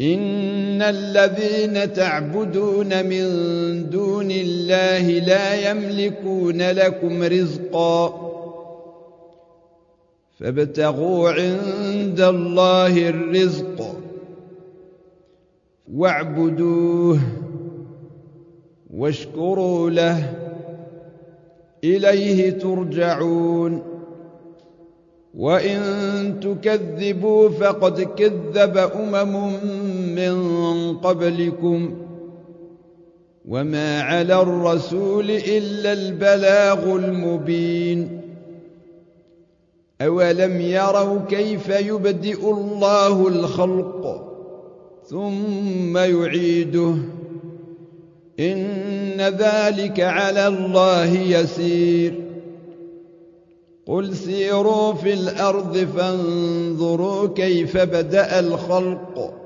إن إن الذين تعبدون من دون الله لا يملكون لكم رزقا فابتغوا عند الله الرزق واعبدوه واشكروا له إليه ترجعون وإن تكذبوا فقد كذب أمم من قبلكم وما على الرسول إلا البلاغ المبين أولم يروا كيف يبدئ الله الخلق ثم يعيده إن ذلك على الله يسير قل سيروا في الأرض فانظروا كيف بدأ الخلق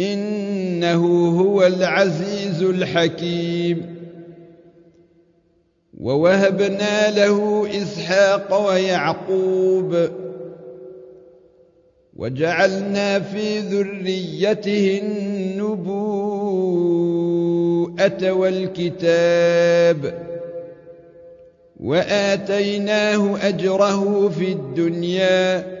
إنه هو العزيز الحكيم. ووهبنا له إسحاق ويعقوب. وجعلنا في ذريته النبوءة والكتاب. وآتيناه أجره في الدنيا.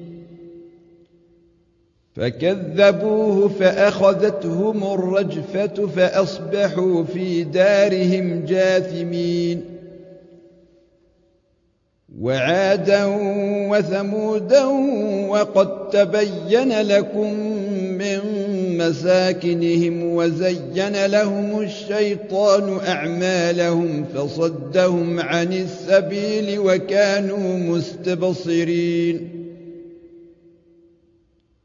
فكذبوه فأخذتهم الرجفة فأصبحوا في دارهم جاثمين. وعادا وثمودا وقد تبين لكم من مساكنهم وزين لهم الشيطان أعمالهم فصدهم عن السبيل وكانوا مستبصرين.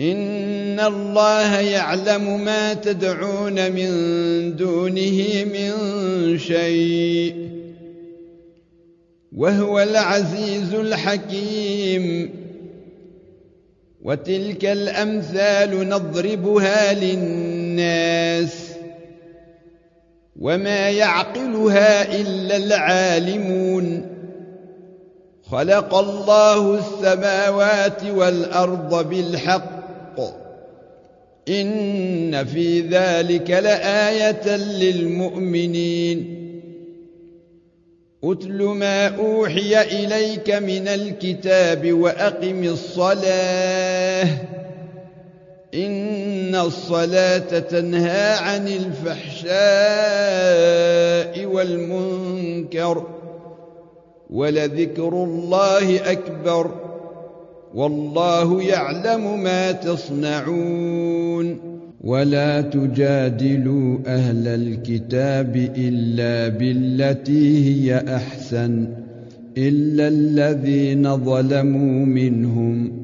إن الله يعلم ما تدعون من دونه من شيء وهو العزيز الحكيم وتلك الأمثال نضربها للناس وما يعقلها إلا العالمون خلق الله السماوات والأرض بالحق إن في ذلك لآية للمؤمنين. أتل ما أوحي إليك من الكتاب وأقم الصلاة. إن الصلاة تنهى عن الفحشاء والمنكر ولذكر الله أكبر. والله يعلم ما تصنعون ولا تجادلوا أهل الكتاب إلا بالتي هي أحسن إلا الذين ظلموا منهم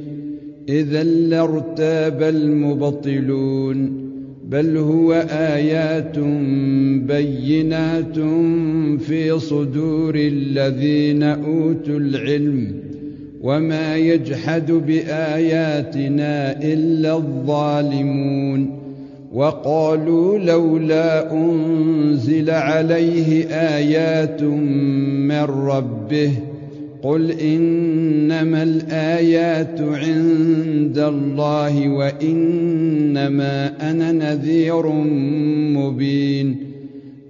إذا لارتاب المبطلون بل هو آيات بينات في صدور الذين أوتوا العلم وما يجحد بآياتنا إلا الظالمون. وقالوا لولا أنزل عليه آيات من ربه قل إنما الآيات عند الله وإنما أنا نذير مبين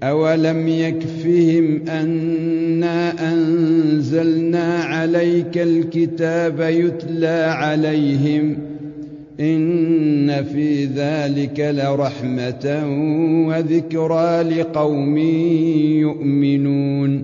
أولم يكفهم أنا أنزلنا عليك الكتاب يتلى عليهم ۖ إن في ذلك لرحمة وذكرى لقوم يؤمنون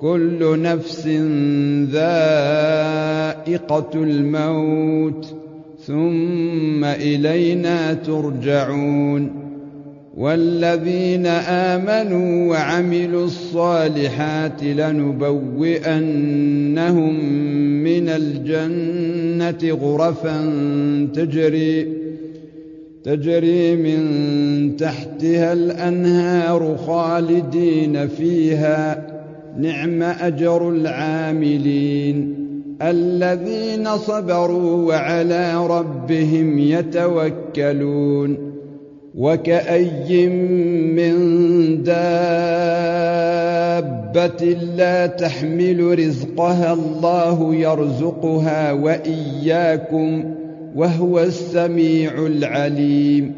كل نفس ذائقة الموت ثم إلينا ترجعون. والذين آمنوا وعملوا الصالحات لنبوئنهم من الجنة غرفا تجري تجري من تحتها الأنهار خالدين فيها. نعم أجر العاملين الذين صبروا وعلى ربهم يتوكلون وكأي من دابة لا تحمل رزقها الله يرزقها وإياكم وهو السميع العليم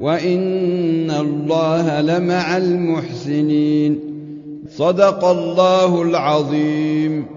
وان الله لمع المحسنين صدق الله العظيم